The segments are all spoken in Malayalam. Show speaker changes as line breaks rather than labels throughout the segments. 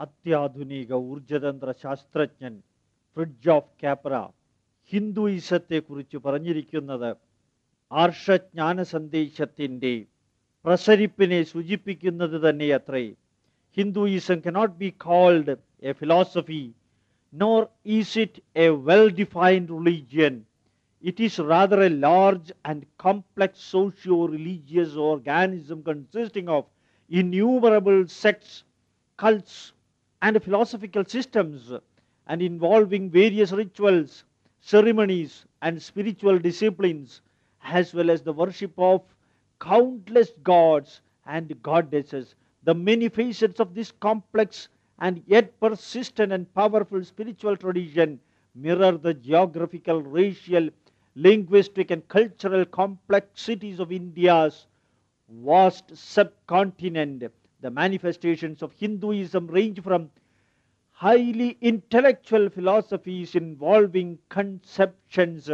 അത്യാധുനിക ഊർജതന്ത്ര ശാസ്ത്രജ്ഞൻ ഫ്രിഡ്ജ് ഓഫ് ക്യാപ്ര ഹിന്ദുയിസത്തെക്കുറിച്ച് പറഞ്ഞിരിക്കുന്നത് ആർഷജ്ഞാന സന്ദേശത്തിന്റെ പ്രസരിപ്പിനെ സൂചിപ്പിക്കുന്നത് തന്നെ അത്രേ Hinduism not be called a philosophy nor is it a well defined religion it is rather a large and complex socio religious organism consisting of innumerable sects cults and philosophical systems, and involving various rituals, ceremonies, and spiritual disciplines, as well as the worship of countless gods and goddesses. The many facets of this complex and yet persistent and powerful spiritual tradition mirror the geographical, racial, linguistic, and cultural complexities of India's vast subcontinent. The manifestations of Hinduism range from highly intellectual philosophies involving conceptions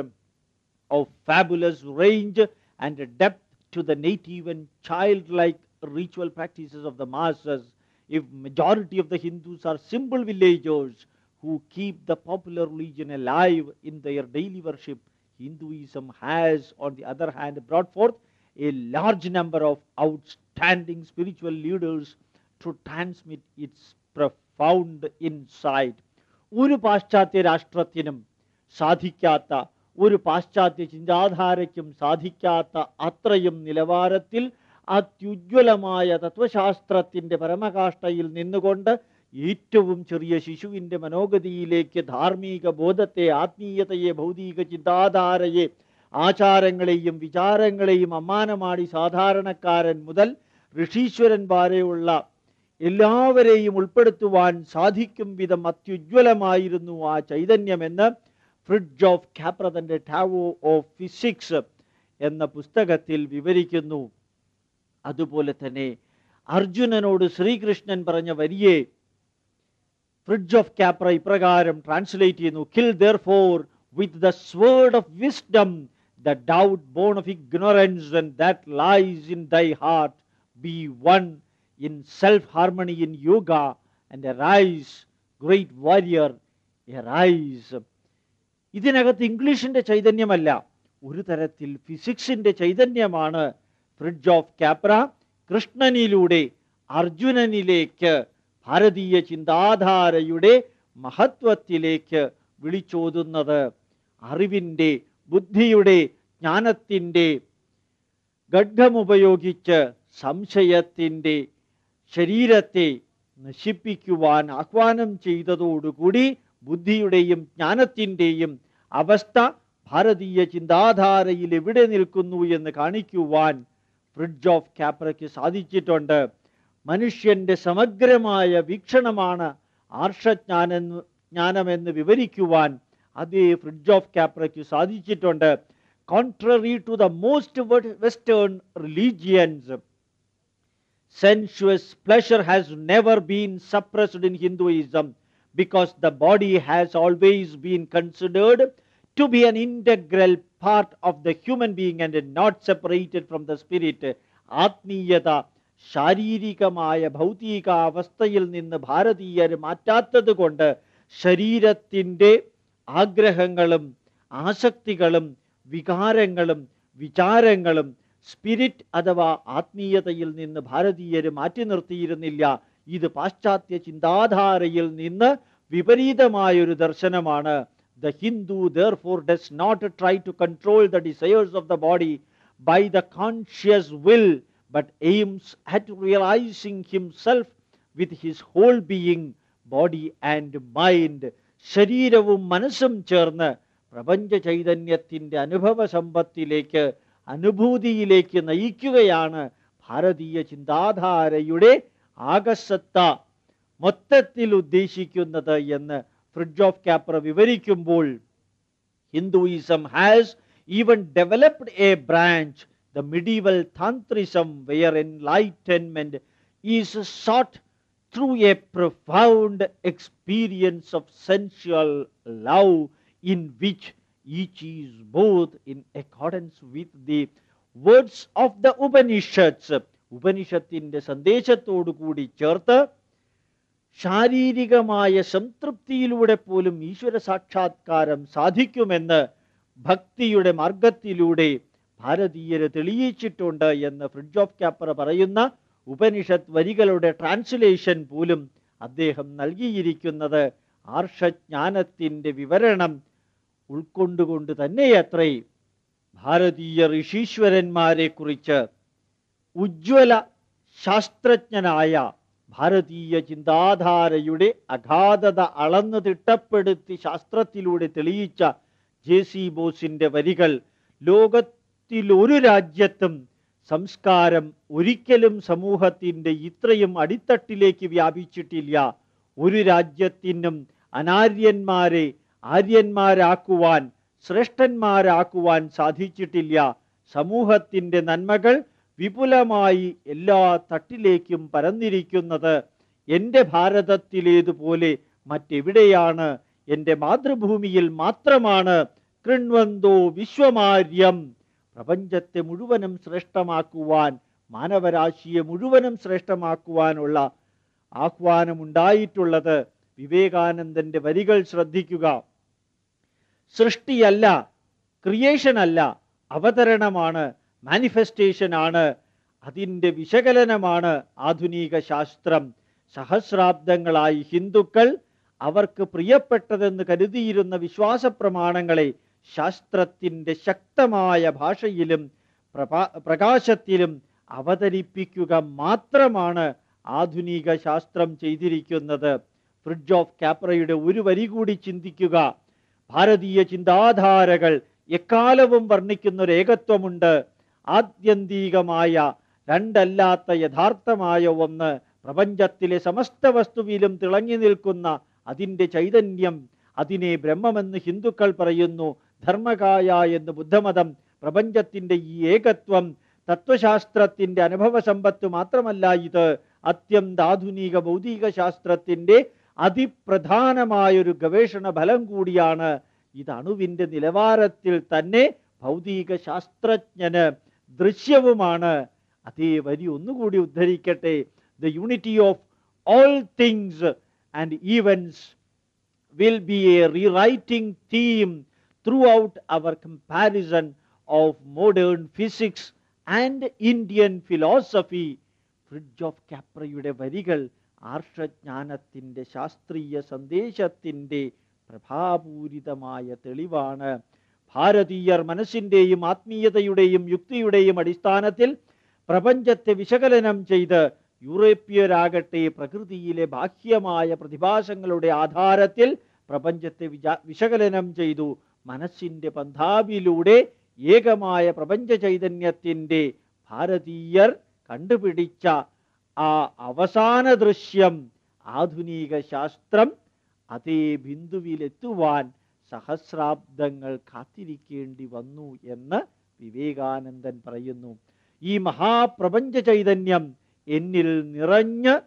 of fabulous range and depth to the native and childlike ritual practices of the masses. If majority of the hindus are simple villagers who keep the popular religion alive in their daily worship hinduism has on the other hand brought forth a large number of outstanding spiritual leaders to transmit its profound insight. ഒരു പാശ്ചാത്യ രാഷ്ട്രത്തിനും സാധിക്കാത്ത ഒരു പാശ്ചാത്യ ചിന്താധാരയ്ക്കും സാധിക്കാത്ത അത്രയും നിലവാരത്തിൽ അത്യുജ്വലമായ തത്വശാസ്ത്രത്തിന്റെ പരമകാഷ്ഠയിൽ നിന്നുകൊണ്ട് ഏറ്റവും ചെറിയ ശിശുവിന്റെ മനോഗതിയിലേക്ക് ധാർമ്മിക ബോധത്തെ ആത്മീയതയെ ഭൗതിക ചിന്താധാരയെ ആചാരങ്ങളെയും വിചാരങ്ങളെയും അമ്മാനമാടി സാധാരണക്കാരൻ മുതൽ ഋഷീശ്വരൻ വരെയുള്ള എല്ലാവരെയും ഉൾപ്പെടുത്തുവാൻ സാധിക്കും വിധം അത്യുജ്വലമായിരുന്നു ആ ചൈതന്യമെന്ന് ഫ്രിഡ്ജ് ഓഫ് കാപ്ര തന്റെ ടാവോ ഓഫ് ഫിസിക്സ് എന്ന പുസ്തകത്തിൽ വിവരിക്കുന്നു. അതുപോലെ തന്നെ അർജുനനോട് ശ്രീകൃഷ്ണൻ പറഞ്ഞ വരിയെ ഫ്രിഡ്ജ് ഓഫ് ക്യാപ്ര ഇപ്രകാരം ട്രാൻസ്ലേറ്റ് ചെയ്യുന്നു. Kill therefore with the sword of wisdom the doubt born of ignorance and that lies in thy heart be one in self-harmony in yoga and arise, great warrior, arise. ഇതിനകത്ത് ഇംഗ്ലീഷിന്റെ ചൈതന്യമല്ല ഒരു തരത്തിൽ ഫിസിക്സിന്റെ ചൈതന്യമാണ് ഫ്രിഡ്ജ് ഓഫ് കാപ്ര കൃഷ്ണനിലൂടെ അർജുനനിലേക്ക് ഭാരതീയ ചിന്താധാരയുടെ മഹത്വത്തിലേക്ക് വിളിച്ചോതുന്നത് അറിവിന്റെ ബുദ്ധിയുടെ ജ്ഞാനത്തിന്റെ ഖഡ്ഗമുപയോഗിച്ച് സംശയത്തിന്റെ ശരീരത്തെ നശിപ്പിക്കുവാൻ ആഹ്വാനം ചെയ്തതോടുകൂടി ബുദ്ധിയുടെയും ജ്ഞാനത്തിന്റെയും അവസ്ഥ ഭാരതീയ ചിന്താധാരയിൽ എവിടെ നിൽക്കുന്നു എന്ന് കാണിക്കുവാൻ ഫ്രിഡ്ജ് ഓഫ് ക്യാപ്രയ്ക്ക് സാധിച്ചിട്ടുണ്ട്. മനുഷ്യന്റെ സമഗ്രമായ വീക്ഷണമാണ് ആർഷജ്ഞാനെന്ന് ജ്ഞാനമെന്ന് വിവരിക്കുവാൻ അതേ ഫ്രിഡ്ജ് ഓഫ് ക്യാപ്രയ്ക്ക് സാധിച്ചിട്ടുണ്ട്. Contrary to the most western religions sensuous pleasure has never been suppressed in Hinduism because the body has always been considered to be an integral part of the human being and not separated from the spirit. ആത്മീയത ശാരീരികമായ ഭൗതിക അവസ്ഥയിൽ നിന്ന് ഭാരതീയർ മാറ്റാത്തത് കൊണ്ട് ശരീരത്തിന്റെ ആഗ്രഹങ്ങളും ആസക്തികളും വികാരങ്ങളും വിചാരങ്ങളും സ്പിരിറ്റ് അഥവാ ആത്മീയതയിൽ നിന്ന് ഭാരതീയർ മാറ്റി നിർത്തിയിരുന്നില്ല ഇത് പാശ്ചാത്യ ചിന്താധാരയിൽ നിന്ന് വിപരീതമായൊരു ദർശനമാണ് the Hindu therefore does not try to control the desires of the body by the conscious will but aims at realizing himself with his whole being body and mind ശരീരവും മനസ്സും ചേർന്ന് പ്രപഞ്ച ചൈതന്യത്തിന്റെ അനുഭവ സമ്പത്തിലേക്ക് അനുഭൂതിയിലേക്ക് നയിക്കുകയാണ് ഭാരതീയ ചിന്താധാരയുടെ ആകർഷത്ത മൊത്തത്തിൽ ഉദ്ദേശിക്കുന്നത് എന്ന് Fritjof Capra വിവരിക്കുമ്പോൾ Hinduism has even developed a branch. The medieval tantrism where enlightenment is sought through a profound experience of sensual love in which each is both in accordance with the words of the Upanishads. ഉപനിഷത്തിന്റെ സന്ദേശത്തോടു കൂടി ചേർത്ത് ശാരീരികമായ സംതൃപ്തിയിലൂടെ പോലും ഈശ്വര സാക്ഷാത്കാരം സാധിക്കുമെന്ന് ഭക്തിയുടെ മാർഗത്തിലൂടെ ഭാരതീയര് തെളിയിച്ചിട്ടുണ്ട് എന്ന് ഫ്രിഡ്ജ് ഓഫ് ക്യാപ്പർ പറയുന്ന ഉപനിഷത്ത് വരികളുടെ ട്രാൻസ്ലേഷൻ പോലും അദ്ദേഹം നൽകിയിരിക്കുന്നത് ആർഷജ്ഞാനത്തിന്റെ വിവരണം ഉൾക്കൊണ്ടുകൊണ്ട് തന്നെയത്രേ ഭാരതീയ ഋഷീശ്വരന്മാരെ കുറിച്ച് ഉജ്ജ്വല ശാസ്ത്രജ്ഞനായ ഭാരതീയ ചിന്താധാരയുടെ അഗാധത അളന്നു തിട്ടപ്പെടുത്തി ശാസ്ത്രത്തിലൂടെ തെളിയിച്ച ജെ സി ബോസിന്റെ വരികൾ ലോകത്തിലൊരു രാജ്യത്തും സംസ്കാരം ഒരിക്കലും സമൂഹത്തിന്റെ ഇത്രയും അടിത്തട്ടിലേക്ക് വ്യാപിച്ചിട്ടില്ല. ഒരു രാജ്യത്തിനും അനാര്യന്മാരെ ആര്യന്മാരാക്കുവാൻ ശ്രേഷ്ഠന്മാരാക്കുവാൻ സാധിച്ചിട്ടില്ല. സമൂഹത്തിന്റെ നന്മകൾ വിപുലമായി എല്ലാ തട്ടിലേക്കും പരന്നിരിക്കുന്നത് എന്റെ ഭാരതത്തിലേതുപോലെ മറ്റെവിടെയാണ്? എന്റെ മാതൃഭൂമിയിൽ മാത്രമാണ് കൃൺവന്തോ വിശ്വമാര്യം. പ്രപഞ്ചത്തെ മുഴുവനും ശ്രേഷ്ഠമാക്കുവാൻ മാനവരാശിയെ മുഴുവനും ശ്രേഷ്ഠമാക്കുവാനുള്ള ആഹ്വാനമുണ്ടായിട്ടുള്ളത് വിവേകാനന്ദന്റെ വരികൾ ശ്രദ്ധിക്കുക. സൃഷ്ടിയല്ല ക്രിയേഷൻ അല്ല അവതരണമാണ് മാനിഫെസ്റ്റേഷൻ ആണ് അതിന്റെ വിശകലനമാണ് ആധുനിക ശാസ്ത്രം. സഹസ്രാബ്ദങ്ങളായി ഹിന്ദുക്കൾ അവർക്ക് പ്രിയപ്പെട്ടതെന്ന് കരുതിയിരുന്ന വിശ്വാസ പ്രമാണങ്ങളെ ശാസ്ത്രത്തിന്റെ ശക്തമായ ഭാഷയിലും പ്രകാശത്തിലും അവതരിപ്പിക്കുക മാത്രമാണ് ആധുനിക ശാസ്ത്രം ചെയ്തിരിക്കുന്നത്. ഫ്രിഡ്ജ് ഓഫ് കാപ്രയുടെ ഒരു വരി കൂടി ചിന്തിക്കുക. ഭാരതീയ ചിന്താധാരകൾ എക്കാലവും വർണിക്കുന്ന ഒരു ഏകത്വമുണ്ട് ആത്യന്തികമായ രണ്ടല്ലാത്ത യഥാർത്ഥമായ ഒന്ന് പ്രപഞ്ചത്തിലെ സമസ്ത വസ്തുവിലും തിളങ്ങി നിൽക്കുന്ന അതിന്റെ ചൈതന്യം അതിനെ ബ്രഹ്മമെന്ന് ഹിന്ദുക്കൾ പറയുന്നു. ധർമ്മകായ എന്ന് ബുദ്ധമതം പ്രപഞ്ചത്തിന്റെ ഈ ഏകത്വം തത്വശാസ്ത്രത്തിന്റെ അനുഭവ സമ്പത്ത് മാത്രമല്ല ഇത്. അത്യന്താധുനിക ഭൗതിക ശാസ്ത്രത്തിന്റെ അതിപ്രധാനമായൊരു ഗവേഷണ ഫലം കൂടിയാണ് ഇത്. അണുവിന്റെ നിലവാരത്തിൽ തന്നെ ഭൗതിക ശാസ്ത്രജ്ഞന് ദൃശ്യവുമാണ്. അതേ വരി ഒന്നുകൂടി ഉദ്ധരിക്കട്ടെ. The unity of all things and events will be a rewriting theme throughout our comparison of modern physics and Indian philosophy Fritjof കാപ്രയുടെ വരികൾ ആർഷജ്ഞാനത്തിന്റെ ശാസ്ത്രീയ സന്ദേശത്തിന്റെ പ്രഭാപൂരിതമായ തെളിവാണ്. ഭാരതീയർ മനസ്സിന്റെയും ആത്മീയതയുടെയും യുക്തിയുടെയും അടിസ്ഥാനത്തിൽ പ്രപഞ്ചത്തെ വിശകലനം ചെയ്ത് യൂറോപ്യരാകട്ടെ പ്രകൃതിയിലെ ബാഹ്യമായ പ്രതിഭാസങ്ങളുടെ ആധാരത്തിൽ പ്രപഞ്ചത്തെ വിശകലനം ചെയ്തു. മനസ്സിന്റെ പന്ഥാവിലൂടെ ഏകമായ പ്രപഞ്ച ചൈതന്യത്തിന്റെ ഭാരതീയർ കണ്ടുപിടിച്ച ആ അവസാന ദൃശ്യം ആധുനിക ശാസ്ത്രം അതേ ബിന്ദുവിലെത്തുവാൻ സഹസ്രാബ്ദങ്ങൾ കാത്തിരിക്കേണ്ടി വന്നു എന്ന് വിവേകാനന്ദൻ പറയുന്നു. ഈ മഹാപ്രപഞ്ച ചൈതന്യം എന്നിൽ നിറഞ്ഞ്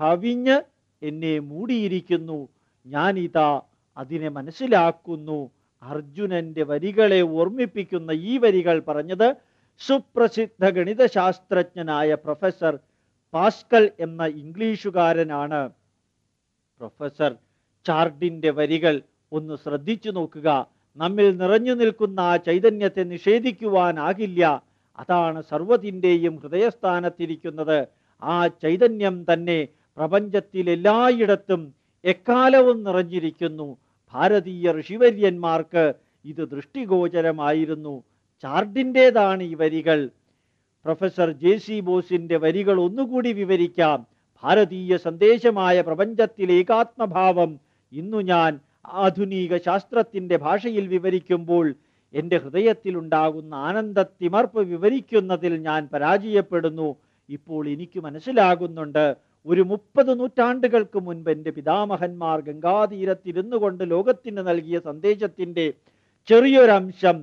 കവിഞ്ഞ് എന്നെ മൂടിയിരിക്കുന്നു. ഞാനിതാ അതിനെ മനസ്സിലാക്കുന്നു. അർജുനന്റെ വരികളെ ഓർമ്മിപ്പിക്കുന്ന ഈ വരികൾ പറഞ്ഞത് സുപ്രസിദ്ധ ഗണിതശാസ്ത്രജ്ഞനായ പ്രൊഫസർ പാസ്കൽ എന്ന ഇംഗ്ലീഷുകാരനാണ്. പ്രൊഫസർ ചാർഡിന്റെ വരികൾ ഒന്ന് ശ്രദ്ധിച്ചു നോക്കുക. നമ്മിൽ നിറഞ്ഞു നിൽക്കുന്ന ആ ചൈതന്യത്തെ നിഷേധിക്കുവാനാകില്ല. അതാണ് സർവത്തിന്റെയും ഹൃദയസ്ഥാനത്തിരിക്കുന്നത്. ആ ചൈതന്യം തന്നെ പ്രപഞ്ചത്തിലെല്ലായിടത്തും എക്കാലവും നിറഞ്ഞിരിക്കുന്നു. ഭാരതീയ ഋഷിവര്യന്മാർക്ക് ഇത് ദൃഷ്ടിഗോചരമായിരുന്നു. ചാർഡിന്റെതാണ് ഈ വരികൾ. പ്രൊഫസർ ജെ സി ബോസിന്റെ വരികൾ ഒന്നുകൂടി വിവരിക്കാം. ഭാരതീയ സന്ദേശമായ പ്രപഞ്ചത്തിലെ ഏകാത്മഭാവം ഇന്നു ഞാൻ ആധുനിക ശാസ്ത്രത്തിന്റെ ഭാഷയിൽ വിവരിക്കുമ്പോൾ എന്റെ ഹൃദയത്തിലുണ്ടാകുന്ന ആനന്ദത്തിമർപ്പ് വിവരിക്കുന്നതിൽ ഞാൻ പരാജയപ്പെടുന്നു. ഇപ്പോൾ എനിക്ക് മനസ്സിലാകുന്നുണ്ട് ഒരു മുപ്പത് നൂറ്റാണ്ടുകൾക്ക് മുൻപ് എന്റെ പിതാമഹന്മാർ ഗംഗാതീരത്തിരുന്നു കൊണ്ട് ലോകത്തിന് നൽകിയ സന്ദേശത്തിന്റെ ചെറിയൊരംശം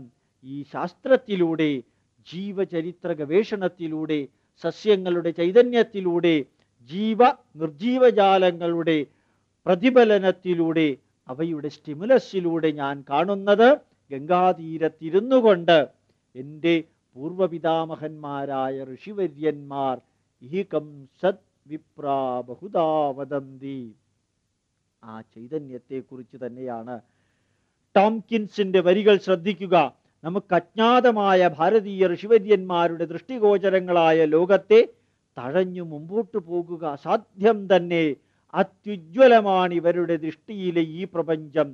ഈ ശാസ്ത്രത്തിലൂടെ ജീവചരിത്ര ഗവേഷണത്തിലൂടെ സസ്യങ്ങളുടെ ചൈതന്യത്തിലൂടെ ജീവ നിർജീവജാലങ്ങളുടെ പ്രതിഫലനത്തിലൂടെ അവയുടെ സ്റ്റിമുലസിലൂടെ ഞാൻ കാണുന്നത് ഗംഗാതീരത്തിരുന്നു കൊണ്ട് എന്റെ പൂർവപിതാമഹന്മാരായ ഋഷിവര്യന്മാർ ഈകം സത് വിപ്രാ ബഹുദാവദന്തി ആ ചൈതന്യത്തെക്കുറിച്ച് തന്നെയാണ് ടോംകിൻസിന്റെ വരികൾ ശ്രദ്ധിക്കുക. നമുക്ക് അജ്ഞാതമായ ഭാരതീയ ഋഷിവര്യന്മാരുടെ ദൃഷ്ടിഗോചരങ്ങളായ ലോകത്തെ തഴഞ്ഞു മുമ്പോട്ട് പോകുക അസാധ്യം തന്നെ. അത്യുജ്വലമാണ് ഇവരുടെ ദൃഷ്ടിയിലെ ഈ പ്രപഞ്ചം.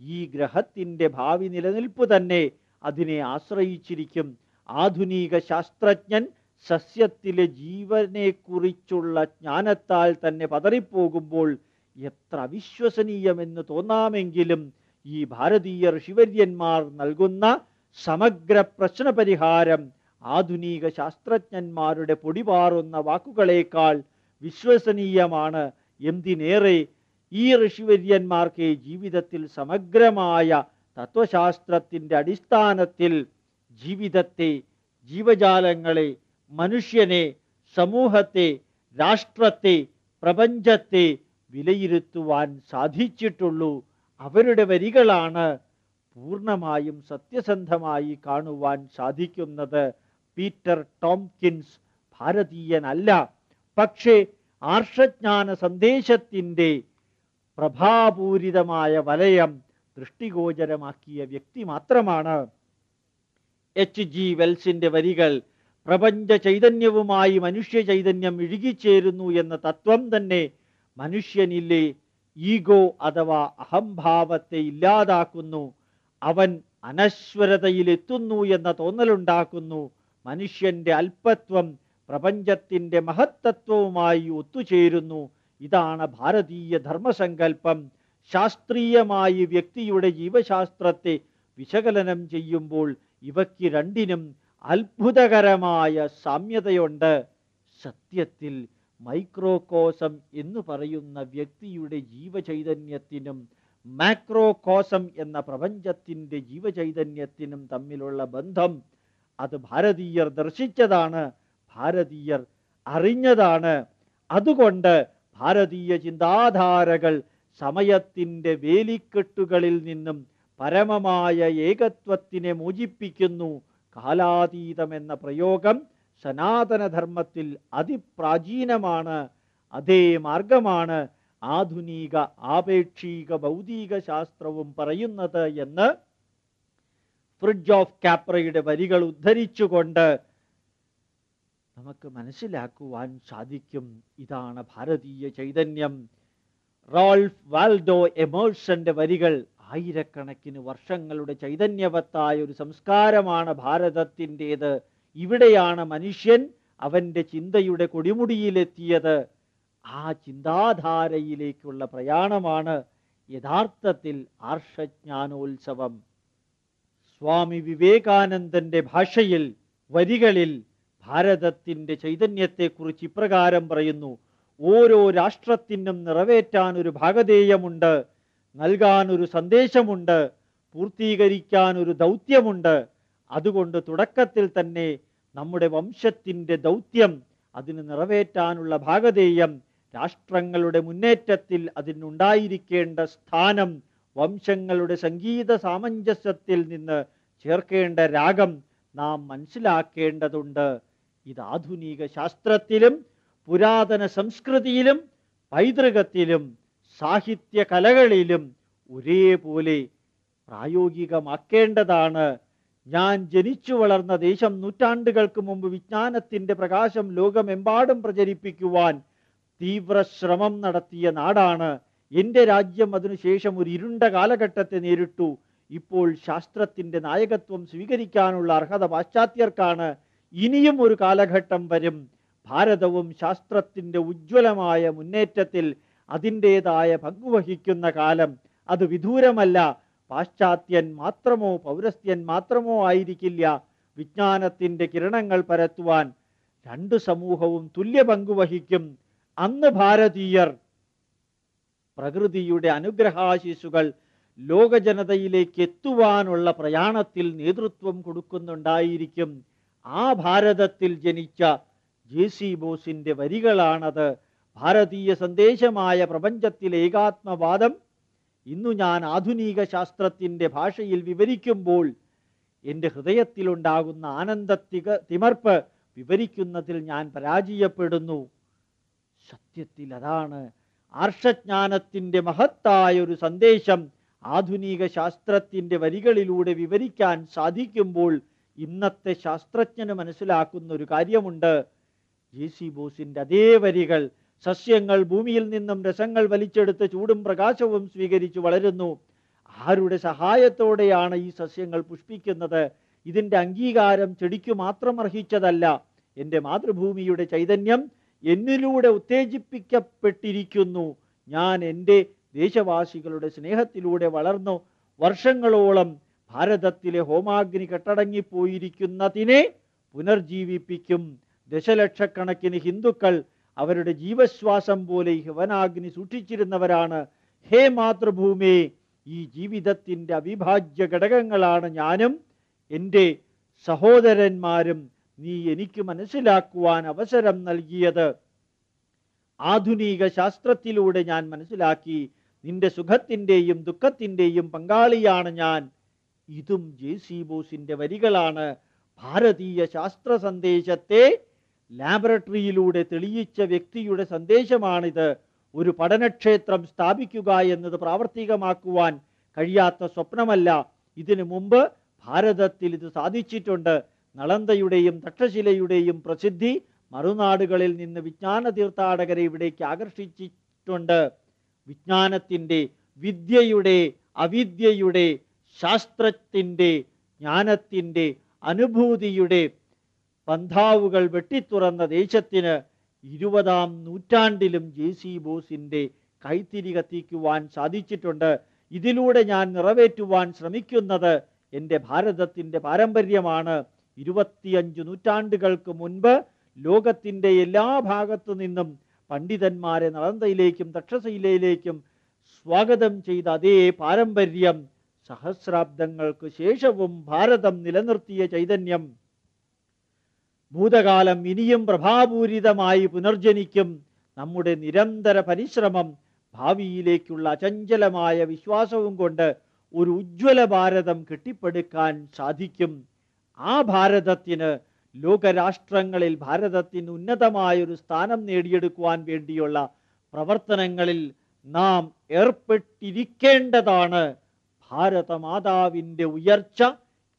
ഈ ഗ്രഹത്തിന്റെ ഭാവി നിലനിൽപ്പ് തന്നെ അതിനെ ആശ്രയിച്ചിരിക്കും. ആധുനിക ശാസ്ത്രജ്ഞൻ സസ്യത്തിലെ ജീവനെക്കുറിച്ചുള്ള ജ്ഞാനത്താൽ തന്നെ പതറിപ്പോകുമ്പോൾ എത്ര അവിശ്വസനീയമെന്ന് തോന്നാമെങ്കിലും ഈ ഭാരതീയ ഋഷിവര്യന്മാർ നൽകുന്ന സമഗ്ര പ്രശ്നപരിഹാരം ആധുനിക ശാസ്ത്രജ്ഞന്മാരുടെ പൊടിപാറുന്ന വാക്കുകളേക്കാൾ വിശ്വസനീയമാണ്. എന്തിനേറെ ഈ ഋഷിവര്യന്മാർക്ക് ജീവിതത്തിൽ സമഗ്രമായ തത്വശാസ്ത്രത്തിന്റെ അടിസ്ഥാനത്തിൽ ജീവിതത്തെ ജീവജാലങ്ങളെ മനുഷ്യനെ സമൂഹത്തെ രാഷ്ട്രത്തെ പ്രപഞ്ചത്തെ വിലയിരുത്തുവാൻ സാധിച്ചിട്ടുള്ളൂ. അവരുടെ വരികളാണ് പൂർണമായും സത്യസന്ധമായി കാണുവാൻ സാധിക്കുന്നത് പീറ്റർ ടോംകിൻസ് ഭാരതീയനല്ല. പക്ഷേ ആർഷജ്ഞാന സന്ദേശത്തിന്റെ പ്രഭാപൂരിതമായ വലയം ദൃഷ്ടിഗോചരമാക്കിയ വ്യക്തി മാത്രമാണ്. എച്ച്. ജി. വെൽസിന്റെ വരികൾ പ്രപഞ്ച ചൈതന്യവുമായി മനുഷ്യ ചൈതന്യം ഇഴുകിച്ചേരുന്നു എന്ന തത്വം തന്നെ മനുഷ്യനിലെ ഈഗോ അഥവാ അഹംഭാവത്തെ ഇല്ലാതാക്കുന്നു. അവൻ അനശ്വരതയിലെത്തുന്നു എന്ന തോന്നലുണ്ടാക്കുന്നു. മനുഷ്യന്റെ അല്പത്വം പ്രപഞ്ചത്തിന്റെ മഹത്തത്വവുമായി ഒത്തുചേരുന്നു. ഇതാണ് ഭാരതീയ ധർമ്മസങ്കല്പം. ശാസ്ത്രീയമായി വ്യക്തിയുടെ ജീവശാസ്ത്രത്തെ വിശകലനം ചെയ്യുമ്പോൾ ഇവയ്ക്ക് രണ്ടിനും അത്ഭുതകരമായ സാമ്യതയുണ്ട്. സത്യത്തിൽ മൈക്രോകോസം എന്ന് പറയുന്ന വ്യക്തിയുടെ ജീവചൈതന്യത്തിനും മാക്രോകോസം എന്ന പ്രപഞ്ചത്തിന്റെ ജീവചൈതന്യത്തിനും തമ്മിലുള്ള ബന്ധം അത് ഭാരതീയർ ദർശിച്ചതാണ് ഭാരതീയർ അറിഞ്ഞതാണ്. അതുകൊണ്ട് ഭാരതീയ ചിന്താധാരകൾ സമയത്തിന്റെ വേലിക്കെട്ടുകളിൽ നിന്നും പരമമായ ഏകത്വത്തിനെ മോചിപ്പിക്കുന്നു. കാലാതീതം എന്ന പ്രയോഗം സനാതനധർമ്മത്തിൽ അതിപ്രാചീനമാണ് അതേ മാർഗമാണ് ആധുനിക ആപേക്ഷിക ഭൗതിക ശാസ്ത്രവും പറയുന്നത് എന്ന് ഫ്രിഡ്ജ് ഓഫ് കാപ്രയുടെ വരികൾ ഉദ്ധരിച്ചുകൊണ്ട് നമുക്ക് മനസ്സിലാക്കുവാൻ സാധിക്കും. ഇതാണ് ഭാരതീയ ചൈതന്യം. റോൾഫ് വാൽഡോ എമേഴ്സന്റെ വരികൾ ആയിരക്കണക്കിന് വർഷങ്ങളുടെ ചൈതന്യവത്തായ ഒരു സംസ്കാരമാണ് ഭാരതത്തിന്റെത്. ഇവിടെയാണ് മനുഷ്യൻ അവന്റെ ചിന്തയുടെ കൊടിമുടിയിലെത്തിയത്. ആ ചിന്താധാരയിലേക്കുള്ള പ്രയാണമാണ് യഥാർത്ഥത്തിൽ ആർഷജ്ഞാനോത്സവം. സ്വാമി വിവേകാനന്ദന്റെ ഭാഷയിൽ വരികളിൽ ഭാരതത്തിന്റെ ചൈതന്യത്തെക്കുറിച്ച് ഇപ്രകാരം പറയുന്നു ഓരോ രാഷ്ട്രത്തിനും നിറവേറ്റാൻ ഒരു ഭാഗധേയമുണ്ട് നൽകാൻ ഒരു സന്ദേശമുണ്ട് പൂർത്തീകരിക്കാൻ ഒരു ദൗത്യമുണ്ട്. അതുകൊണ്ട് തുടക്കത്തിൽ തന്നെ നമ്മുടെ വംശത്തിന്റെ ദൗത്യം അതിന് നിറവേറ്റാനുള്ള ഭാഗധേയം രാഷ്ട്രങ്ങളുടെ മുന്നേറ്റത്തിൽ അതിനുണ്ടായിരിക്കേണ്ട സ്ഥാനം വംശങ്ങളുടെ സംഗീത സാമഞ്ജസ്യത്തിൽ നിന്ന് ചേർക്കേണ്ട രാഗം നാം മനസ്സിലാക്കേണ്ടതുണ്ട്. ഇത് ആധുനിക ശാസ്ത്രത്തിലും പുരാതന സംസ്കൃതിയിലും പൈതൃകത്തിലും സാഹിത്യ കലകളിലും ഒരേപോലെ പ്രായോഗികമാക്കേണ്ടതാണ്. ഞാൻ ജനിച്ചു വളർന്ന ദേശം നൂറ്റാണ്ടുകൾക്ക് മുമ്പ് വിജ്ഞാനത്തിന്റെ പ്രകാശം ലോകമെമ്പാടും പ്രചരിപ്പിക്കുവാൻ തീവ്ര ശ്രമം നടത്തിയ നാടാണ്. എന്റെ രാജ്യം അതിനുശേഷം ഒരു ഇരുണ്ട കാലഘട്ടത്തെ നേരിട്ടു. ഇപ്പോൾ ശാസ്ത്രത്തിന്റെ നായകത്വം സ്വീകരിക്കാനുള്ള അർഹത പാശ്ചാത്യർക്കാണ്. ഇനിയും ഒരു കാലഘട്ടം വരും. ഭാരതവും ശാസ്ത്രത്തിന്റെ ഉജ്ജ്വലമായ മുന്നേറ്റത്തിൽ അതിന്റെതായ പങ്കുവഹിക്കുന്ന കാലം. അത് വിദൂരമല്ല. പാശ്ചാത്യൻ മാത്രമോ പൗരസ്ത്യൻ മാത്രമോ ആയിരിക്കില്ല വിജ്ഞാനത്തിന്റെ കിരണങ്ങൾ പരത്തുവാൻ. രണ്ടു സമൂഹവും തുല്യ പങ്കുവഹിക്കും. അന്ന് ഭാരതീയർ പ്രകൃതിയുടെ അനുഗ്രഹാശിസുകൾ ലോകജനതയിലേക്ക് എത്തുവാനുള്ള പ്രയാണത്തിൽ നേതൃത്വം കൊടുക്കുന്നുണ്ടായിരിക്കും. ആ ഭാരതത്തിൽ ജനിച്ച ജെ സി ബോസിന്റെ വരികളാണത്. ഭാരതീയ സന്ദേശമായ പ്രപഞ്ചത്തിലെ ഏകാത്മവാദം ഇന്നു ഞാൻ ആധുനിക ശാസ്ത്രത്തിന്റെ ഭാഷയിൽ വിവരിക്കുമ്പോൾ എന്റെ ഹൃദയത്തിലുണ്ടാകുന്ന ആനന്ദ തിമർപ്പ് വിവരിക്കുന്നതിൽ ഞാൻ പരാജയപ്പെടുന്നു. സത്യത്തിൽ അതാണ് ആർഷജ്ഞാനത്തിന്റെ മഹത്തായ ഒരു സന്ദേശം ആധുനിക ശാസ്ത്രത്തിന്റെ വരികളിലൂടെ വിവരിക്കാൻ സാധിക്കുമ്പോൾ ഇന്നത്തെ ശാസ്ത്രജ്ഞന് മനസ്സിലാക്കുന്ന ഒരു കാര്യമുണ്ട്. ജെ സി ബോസിന്റെ അതേ വരികൾ സസ്യങ്ങൾ ഭൂമിയിൽ നിന്നും രസങ്ങൾ വലിച്ചെടുത്ത് ചൂടും പ്രകാശവും സ്വീകരിച്ചു വളരുന്നു. ആരുടെ സഹായത്തോടെയാണ് ഈ സസ്യങ്ങൾ പുഷ്പിക്കുന്നത്? ഇതിന്റെ അംഗീകാരം ചെടിക്കു മാത്രം അർഹിച്ചതല്ല എന്റെ മാതൃഭൂമിയുടെ ചൈതന്യം എന്നിലൂടെ ഉത്തേജിപ്പിക്കപ്പെട്ടിരിക്കുന്നു. ഞാൻ എന്റെ ദേശവാസികളുടെ സ്നേഹത്തിലൂടെ വളർന്നു വർഷങ്ങളോളം ഭാരതത്തിലെ ഹോമാഗ്നി കെട്ടടങ്ങിപ്പോയിരിക്കുന്നതിനെ പുനർജീവിപ്പിക്കും. ദശലക്ഷക്കണക്കിന് ഹിന്ദുക്കൾ അവരുടെ ജീവശ്വാസം പോലെ ഹവനാഗ്നി സൂക്ഷിച്ചിരുന്നവരാണ്. ഹേ മാതൃഭൂമി ഈ ജീവിതത്തിന്റെ അവിഭാജ്യ ഘടകങ്ങളാണ് ഞാനും എന്റെ സഹോദരന്മാരും നീ എനിക്ക് മനസ്സിലാക്കുവാൻ അവസരം നൽകിയത്. ആധുനിക ശാസ്ത്രത്തിലൂടെ ഞാൻ മനസ്സിലാക്കി നിന്റെ സുഖത്തിന്റെയും ദുഃഖത്തിന്റെയും പങ്കാളിയാണ് ഞാൻ. ഇതും ജെ സി ബോസിന്റെ വരികളാണ്. ഭാരതീയ ശാസ്ത്ര സന്ദേശത്തെ ലാബറട്ടറിയിലൂടെ തെളിയിച്ച വ്യക്തിയുടെ സന്ദേശമാണിത്. ഒരു പഠനക്ഷേത്രം സ്ഥാപിക്കുക എന്നത് പ്രാവർത്തികമാക്കുവാൻ കഴിയാത്ത സ്വപ്നമല്ല. ഇതിനു മുമ്പ് ഭാരതത്തിൽ ഇത് സാധിച്ചിട്ടുണ്ട്. നളന്തയുടെയും തക്ഷശിലയുടെയും പ്രസിദ്ധി മറുനാടുകളിൽ നിന്ന് വിജ്ഞാന തീർത്ഥാടകരെ ഇവിടേക്ക് ആകർഷിച്ചിട്ടുണ്ട്. വിജ്ഞാനത്തിന്റെ വിദ്യയുടെ അവിദ്യയുടെ ശാസ്ത്രത്തിന്റെ ജ്ഞാനത്തിന്റെ അനുഭൂതിയുടെ പന്ഥാവുകൾ വെട്ടിത്തുറന്ന ദേശത്തിന് ഇരുപതാം നൂറ്റാണ്ടിലും ജെ സി ബോസിന്റെ കൈത്തിരി കത്തിക്കുവാൻ സാധിച്ചിട്ടുണ്ട്. ഇതിലൂടെ ഞാൻ നിറവേറ്റുവാൻ ശ്രമിക്കുന്നത് എന്റെ ഭാരതത്തിന്റെ പാരമ്പര്യമാണ്. ഇരുപത്തിയഞ്ച് നൂറ്റാണ്ടുകൾക്ക് മുൻപ് ലോകത്തിന്റെ എല്ലാ ഭാഗത്തു നിന്നും പണ്ഡിതന്മാരെ നളന്തയിലേക്കും തക്ഷശൈലയിലേക്കും സ്വാഗതം ചെയ്ത അതേ പാരമ്പര്യം സഹസ്രാബ്ദങ്ങൾക്ക് ശേഷവും ഭാരതം നിലനിർത്തിയ ചൈതന്യം. ഭൂതകാലം ഇനിയും പ്രഭാപൂരിതമായി പുനർജനിക്കും നമ്മുടെ നിരന്തര പരിശ്രമം ഭാവിയിലേക്കുള്ള അചഞ്ചലമായ വിശ്വാസവും കൊണ്ട് ഒരു ഉജ്ജ്വല ഭാരതം കെട്ടിപ്പടുക്കാൻ സാധിക്കും. ആ ഭാരതത്തിന് ലോകരാഷ്ട്രങ്ങളിൽ ഭാരതത്തിന് ഉന്നതമായ ഒരു സ്ഥാനം നേടിയെടുക്കുവാൻ വേണ്ടിയുള്ള പ്രവർത്തനങ്ങളിൽ നാം ഏർപ്പെട്ടിരിക്കേണ്ടതാണ്. ഭാരതമാതാവിന്റെ ഉയർച്ച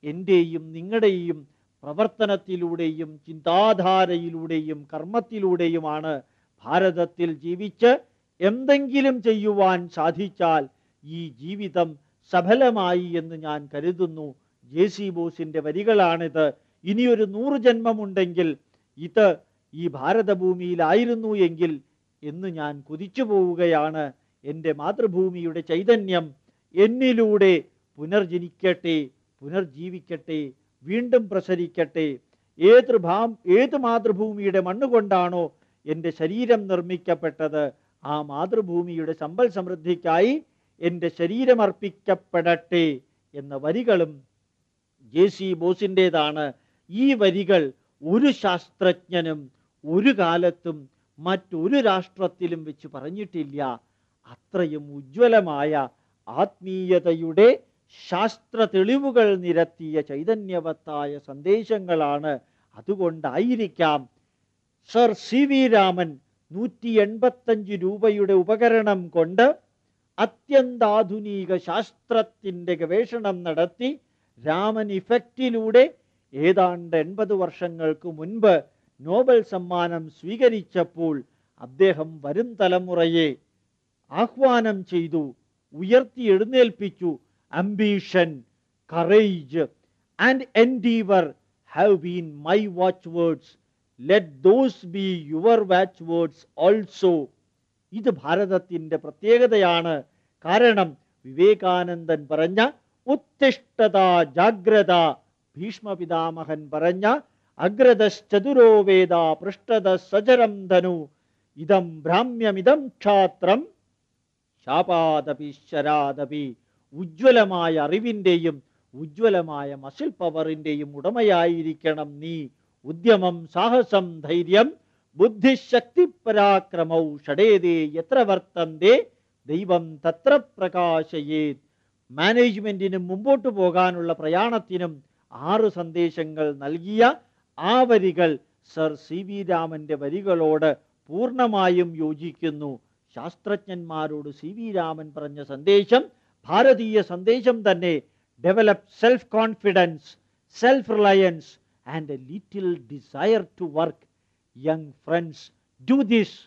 എന്റെയും നിങ്ങളുടെയും പ്രവർത്തനത്തിലൂടെയും ചിന്താധാരയിലൂടെയും കർമ്മത്തിലൂടെയുമാണ് ഭാരതത്തിൽ ജീവിച്ച് എന്തെങ്കിലും ചെയ്യുവാൻ സാധിച്ചാൽ ഈ ജീവിതം സഫലമായി എന്ന് ഞാൻ കരുതുന്നു. ജെ സി ബോസിന്റെ വരികളാണിത്. ഇനിയൊരു നൂറ് ജന്മമുണ്ടെങ്കിൽ ഇത് ഈ ഭാരതഭൂമിയിലായിരുന്നു എങ്കിൽ എന്ന് ഞാൻ കുതിച്ചു പോവുകയാണ്. എന്റെ മാതൃഭൂമിയുടെ ചൈതന്യം എന്നിലൂടെ പുനർജനിക്കട്ടെ പുനർജീവിക്കട്ടെ വീണ്ടും പ്രസരിക്കട്ടെ. ഏത് ഭാം ഏത് മാതൃഭൂമിയുടെ മണ്ണുകൊണ്ടാണോ എന്റെ ശരീരം നിർമ്മിക്കപ്പെട്ടത്? ആ മാതൃഭൂമിയുടെ സമ്പൽ സമൃദ്ധിക്കായി എന്റെ ശരീരം അർപ്പിക്കപ്പെടട്ടെ എന്ന വരികളും ജെ സി ബോസിന്റെതാണ് ഈ വരികൾ ഒരു ശാസ്ത്രജ്ഞനും ഒരു കാലത്തും മറ്റൊരു രാഷ്ട്രത്തിലും വെച്ച് പറഞ്ഞിട്ടില്ല. അത്രയും ഉജ്ജ്വലമായ ആത്മീയതയുടെ ശാസ്ത്ര തെളിവുകൾ നിരത്തിയ ചൈതന്യവത്തായ സന്ദേശങ്ങളാണ് അതുകൊണ്ടായിരിക്കാം. സർ സി വി രാമൻ നൂറ്റി എൺപത്തഞ്ച് രൂപയുടെ ഉപകരണം കൊണ്ട് അത്യന്താധുനിക ശാസ്ത്രത്തിന്റെ ഗവേഷണം നടത്തി രാമൻ ഇഫക്റ്റിലൂടെ ഏതാണ്ട് എൺപത് വർഷങ്ങൾക്ക് മുൻപ് നോബൽ സമ്മാനം സ്വീകരിച്ചപ്പോൾ അദ്ദേഹം വരും തലമുറയെ ആഹ്വാനം ചെയ്തു ഉയർത്തി എഴുന്നേൽപ്പിച്ചു ambition courage and endeavour have been my watchwords let those be your watchwords also ഇത് ഭാരതത്തിന്റെ പ്രത്യേകതയാണ്. കാരണം വിവേകാനന്ദൻ പറഞ്ഞ ഉത്തിഷ്ഠത ജാഗ്രത ഭീഷ്മപിതാമഹൻ പറഞ്ഞ അഗ്രതശ്ചതുരോ വേദ പൃഷ്ടത സചരം ധനു ഇതം ഭ്രാമ്യമിതം ക്ഷാത്രം ശാപാദപി ശരാദപി ഉജ്ജ്വലമായ അറിവിന്റെയും ഉജ്ജ്വലമായ മസിൽ പവറിന്റെയും ഉടമയായിരിക്കണം നീ. ഉദ്യമം സാഹസം ധൈര്യം ബുദ്ധിശക്തി പരാക്രമൗ ഷടേതേ എത്ര വർത്തന്തേ ദൈവം തത്ര പ്രകാശയേത്. മാനേജ്മെന്റിനും മുമ്പോട്ട് പോകാനുള്ള പ്രയാണത്തിനും ആറ് സന്ദേശങ്ങൾ നൽകിയ ആ വരികൾ സർ സി വി രാമന്റെ വരികളോട് പൂർണമായും യോജിക്കുന്നു. ശാസ്ത്രജ്ഞന്മാരോട് സി വി രാമൻ പറഞ്ഞ സന്ദേശം ഭാരതീയ സന്ദേശം തന്നെ. Develop self confidence self reliance and a little desire to work young friends do this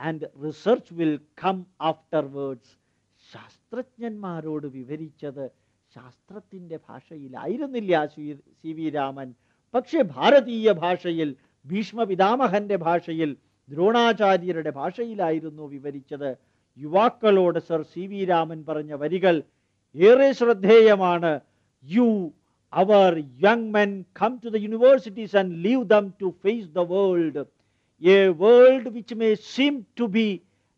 and research will come afterwards ശാസ്ത്രജ്ഞന്മാരോട് വിവരിച്ചത് ശാസ്ത്രത്തിന്റെ ഭാഷയിലായിരുന്നില്ല സി വി രാമൻ. പക്ഷെ ഭാരതീയ ഭാഷയിൽ ഭീഷ്മപിതാമഹന്റെ ഭാഷയിൽ ദ്രോണാചാര്യരുടെ ഭാഷയിലായിരുന്നു വിവരിച്ചത്. യുവാക്കളോട് സർ സി വി രാമൻ പറഞ്ഞ വരികൾ ഏറെ ശ്രദ്ധേയമാണ്. You are young men come to the universities and leave them to face the world a world which may seem to be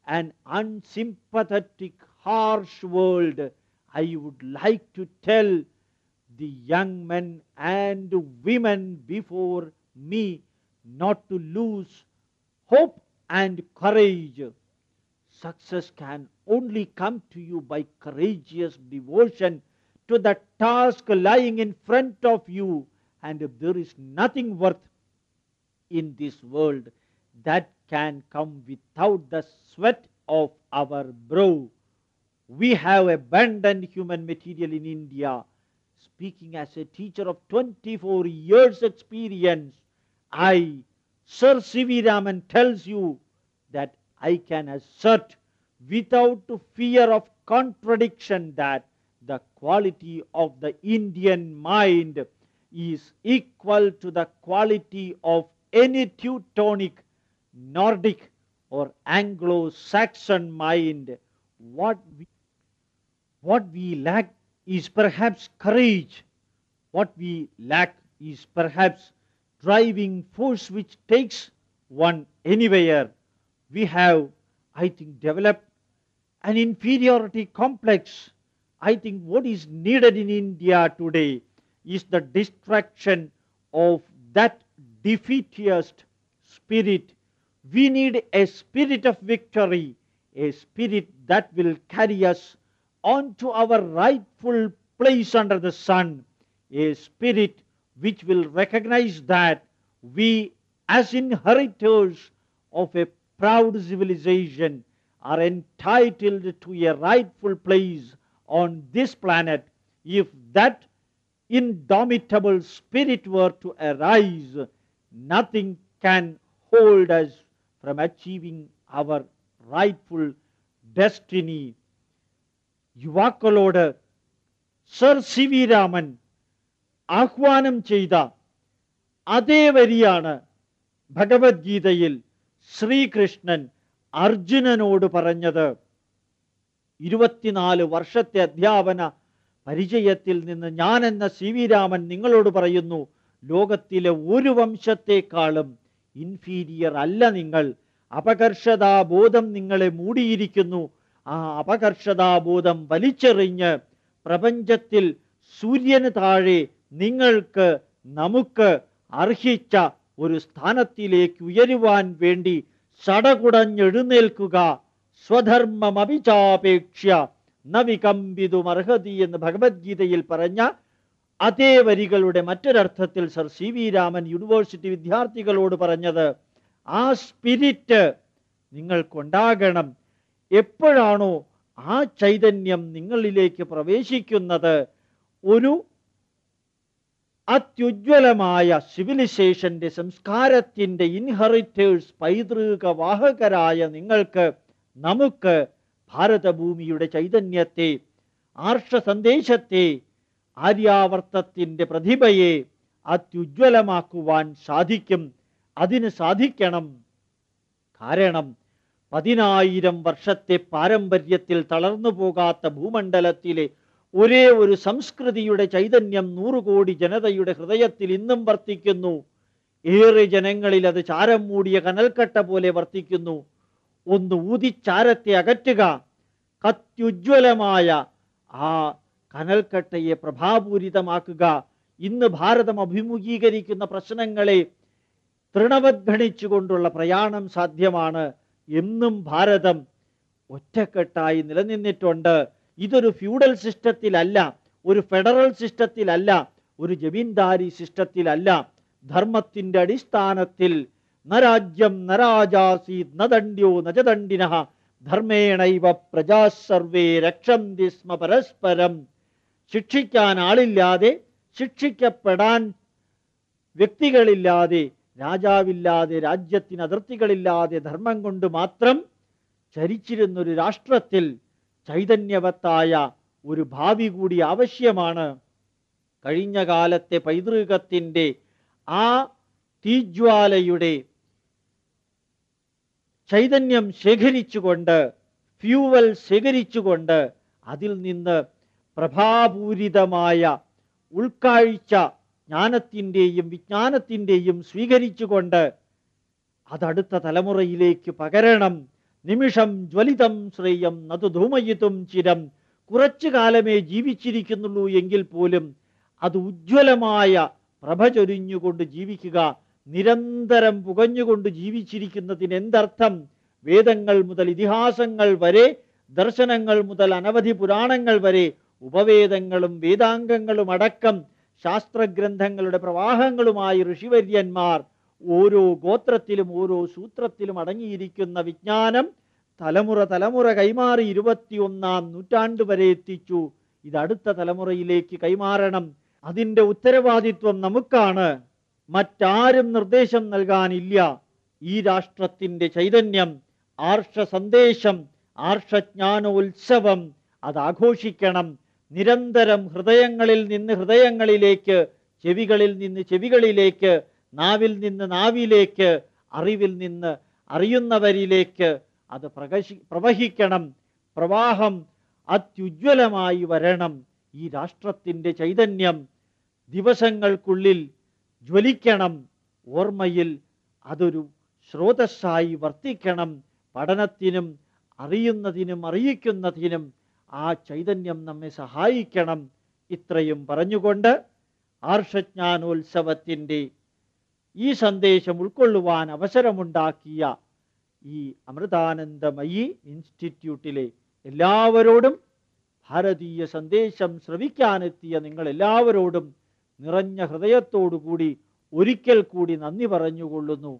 an unsympathetic, harsh world, I would like to tell the young men and women before me not to lose hope and courage. Success can only come to you by courageous devotion to the task lying in front of you, and if there is nothing worth in this world that can come without the sweat of our brow. We have abandoned human material in India. Speaking as a teacher of 24 years' experience, I, Sir C.V. Raman, tells you that I can assert without fear of contradiction that the quality of the Indian mind is equal to the quality of any Teutonic, Nordic, or Anglo Saxon mind. What we, what we lack is perhaps courage. What we lack is perhaps driving force which takes one anywhere. We have, I think, developed an inferiority complex. I think what is needed in India today is the destruction of that defeatist spirit. We need a spirit of victory, a spirit that will carry us on to our rightful place under the sun, a spirit which will recognize that we, as inheritors of a proud civilization, are entitled to a rightful place on this planet. If that indomitable spirit were to arise, nothing can hold us from achieving our rightful destiny. യുവാക്കളോട് സർ സി വി രാമൻ ആഹ്വാനം ചെയ്ത അതേ വരിയാണ് ഭഗവത്ഗീതയിൽ ശ്രീകൃഷ്ണൻ അർജുനനോട് പറഞ്ഞത്. ഇരുപത്തിനാല് വർഷത്തെ അധ്യാപന പരിചയത്തിൽ നിന്ന് ഞാൻ എന്ന സി വി രാമൻ നിങ്ങളോട് പറയുന്നു ലോകത്തിലെ ഒരു വംശത്തെക്കാളും ഇൻഫീരിയർ അല്ല നിങ്ങൾ. അപകർഷതാബോധം നിങ്ങളെ മൂടിയിരിക്കുന്നു. ആ അപകർഷതാബോധം വലിച്ചെറിഞ്ഞ് പ്രപഞ്ചത്തിൽ സൂര്യന് താഴെ നിങ്ങൾക്ക് നമുക്ക് അർഹിച്ച ഒരു സ്ഥാനത്തിലേക്ക് ഉയരുവാൻ വേണ്ടി സടകുടഞ്ഞെഴുന്നേൽക്കുക സ്വധർമ്മമഭിചാപേക്ഷ്യ നവികമ്പിതുമർഹതി എന്ന് ഭഗവത്ഗീതയിൽ പറഞ്ഞ അതേ വരികളുടെ മറ്റൊരർത്ഥത്തിൽ sir C V Raman university വിദ്യാർത്ഥികളോട് പറഞ്ഞത് ആ സ്പിരിറ്റ് നിങ്ങൾക്കുണ്ടാകണം എപ്പോഴാണോ ആ ചൈതന്യം നിങ്ങളിലേക്ക് പ്രവേശിക്കുന്നത്? ഒരു അത്യുജ്വലമായ സിവിലൈസേഷന്റെ സംസ്കാരത്തിന്റെ ഇൻഹെറിറ്റേഴ്സ് പൈതൃക വാഹകരായ നിങ്ങൾക്ക് നമുക്ക് ഭാരതഭൂമിയുടെ ചൈതന്യത്തെ ആർഷ സന്ദേശത്തെ ആര്യാവർത്തത്തിന്റെ പ്രതിഭയെ അത്യുജ്വലമാക്കുവാൻ സാധിക്കും. അതിന് സാധിക്കണം. കാരണം പതിനായിരം വർഷത്തെ പാരമ്പര്യത്തിൽ തളർന്നു പോകാത്ത ഭൂമണ്ഡലത്തിലെ ഒരേ ഒരു സംസ്കൃതിയുടെ ചൈതന്യം നൂറുകോടി ജനതയുടെ ഹൃദയത്തിൽ ഇന്നും വർത്തിക്കുന്നു. ഏറെ ജനങ്ങളിൽ അത് ചാരം മൂടിയ കനൽക്കട്ട പോലെ വർത്തിക്കുന്നു. ഒന്ന് ഊതിച്ചാരത്തെ അകറ്റുക. കത്യുജ്വലമായ ആ കനൽക്കട്ടയെ പ്രഭാപൂരിതമാക്കുക. ഇന്ന് ഭാരതം അഭിമുഖീകരിക്കുന്ന പ്രശ്നങ്ങളെ തൃണവദ്ഗണിച്ചുകൊണ്ടുള്ള പ്രയാണം സാധ്യമാണ്. എന്നും ഭാരതം ഒറ്റക്കെട്ടായി നിലനിന്നിട്ടുണ്ട്. ഇതൊരു ഫ്യൂഡൽ സിസ്റ്റത്തിലല്ല ഒരു ഫെഡറൽ സിസ്റ്റത്തിലല്ല ഒരു ജമീന്ദാരി സിസ്റ്റത്തിലല്ല. ധർമ്മത്തിന്റെ അടിസ്ഥാനത്തിൽ നരാജ്യം നരാജാസി നദണ്ഡ്യോ നജദണ്ഡിന ധർമ്മേണൈവ പ്രജാ സർവേ രക്ഷന്തി സ്മ പരസ്പരം. ശിക്ഷിക്കാൻ ആളില്ലാതെ ശിക്ഷിക്കപ്പെടാൻ വ്യക്തികളില്ലാതെ രാജാവില്ലാതെ രാജ്യത്തിന് അതിർത്തികളില്ലാതെ ധർമ്മം കൊണ്ട് മാത്രം ചരിച്ചിരുന്നൊരു രാഷ്ട്രത്തിൽ ചൈതന്യവത്തായ ഒരു ഭാവി കൂടി ആവശ്യമാണ്. കഴിഞ്ഞ കാലത്തെ പൈതൃകത്തിന്റെ ആ തീജ്വാലയുടെ ചൈതന്യം ശേഖരിച്ചുകൊണ്ട് ഫ്യൂവൽ ശേഖരിച്ചുകൊണ്ട് അതിൽ നിന്ന് പ്രഭാപൂരിതമായ ഉൾക്കാഴ്ച ജ്ഞാനത്തിന്റെയും വിജ്ഞാനത്തിന്റെയും സ്വീകരിച്ചുകൊണ്ട് അതടുത്ത തലമുറയിലേക്ക് പകരണം. നിമിഷം ജ്വലിതം ശ്രേയം നതു ധൂമയിതും ചിരം. കുറച്ചു കാലമേ ജീവിച്ചിരിക്കുന്നുള്ളൂ എങ്കിൽ പോലും അത് ഉജ്ജ്വലമായ പ്രഭ ചൊരിഞ്ഞുകൊണ്ട് ജീവിക്കുക നിരന്തരം പുകഞ്ഞുകൊണ്ട് ജീവിച്ചിരിക്കുന്നതിന് എന്തർത്ഥം? വേദങ്ങൾ മുതൽ ഇതിഹാസങ്ങൾ വരെ ദർശനങ്ങൾ മുതൽ അനവധി പുരാണങ്ങൾ വരെ ഉപവേദങ്ങളും വേദാംഗങ്ങളും അടക്കം ശാസ്ത്രഗ്രന്ഥങ്ങളുടെ പ്രവാഹങ്ങളുമായി ഋഷിവര്യന്മാർ ഓരോ ഗോത്രത്തിലും ഓരോ സൂത്രത്തിലും അടങ്ങിയിരിക്കുന്ന വിജ്ഞാനം തലമുറ തലമുറ കൈമാറി ഇരുപത്തിയൊന്നാം നൂറ്റാണ്ട് വരെ എത്തിച്ചു. ഇത് അടുത്ത തലമുറയിലേക്ക് കൈമാറണം. അതിന്റെ ഉത്തരവാദിത്വം നമുക്കാണ്. മറ്റാരും നിർദ്ദേശം നൽകാനില്ല. ഈ രാഷ്ട്രത്തിന്റെ ചൈതന്യം ആർഷ സന്ദേശം ആർഷജ്ഞാനോത്സവം അത് ആഘോഷിക്കണം. നിരന്തരം ഹൃദയങ്ങളിൽ നിന്ന് ഹൃദയങ്ങളിലേക്ക് ചെവികളിൽ നിന്ന് ചെവികളിലേക്ക് നാവിൽ നിന്ന് നാവിലേക്ക് അറിവിൽ നിന്ന് അറിയുന്നവരിലേക്ക് അത് പ്രകശി പ്രവഹിക്കണം. പ്രവാഹം അത്യുജ്വലമായി വരണം. ഈ രാഷ്ട്രത്തിന്റെ ചൈതന്യം ദിവസങ്ങൾക്കുള്ളിൽ ജ്വലിക്കണം. ഓർമ്മയിൽ അതൊരു സ്രോതസ്സായി വർത്തിക്കണം. പഠനത്തിനും അറിയുന്നതിനും അറിയിക്കുന്നതിനും ആ ചൈതന്യം നമ്മെ സഹായിക്കണം ഇത്രയും പറഞ്ഞുകൊണ്ട് ആർഷജ്ഞാനോത്സവത്തിന്റെ ഈ സന്ദേശം ഉൾക്കൊള്ളുവാൻ അവസരമുണ്ടാക്കിയ ഈ അമൃതാനന്ദമയി ഇൻസ്റ്റിറ്റ്യൂട്ടിലെ എല്ലാവരോടും ഭാരതീയ സന്ദേശം ശ്രവിക്കാനെത്തിയ നിങ്ങൾ എല്ലാവരോടും നിറഞ്ഞ ഹൃദയത്തോടുകൂടി ഒരിക്കൽ കൂടി നന്ദി പറഞ്ഞുകൊള്ളുന്നു.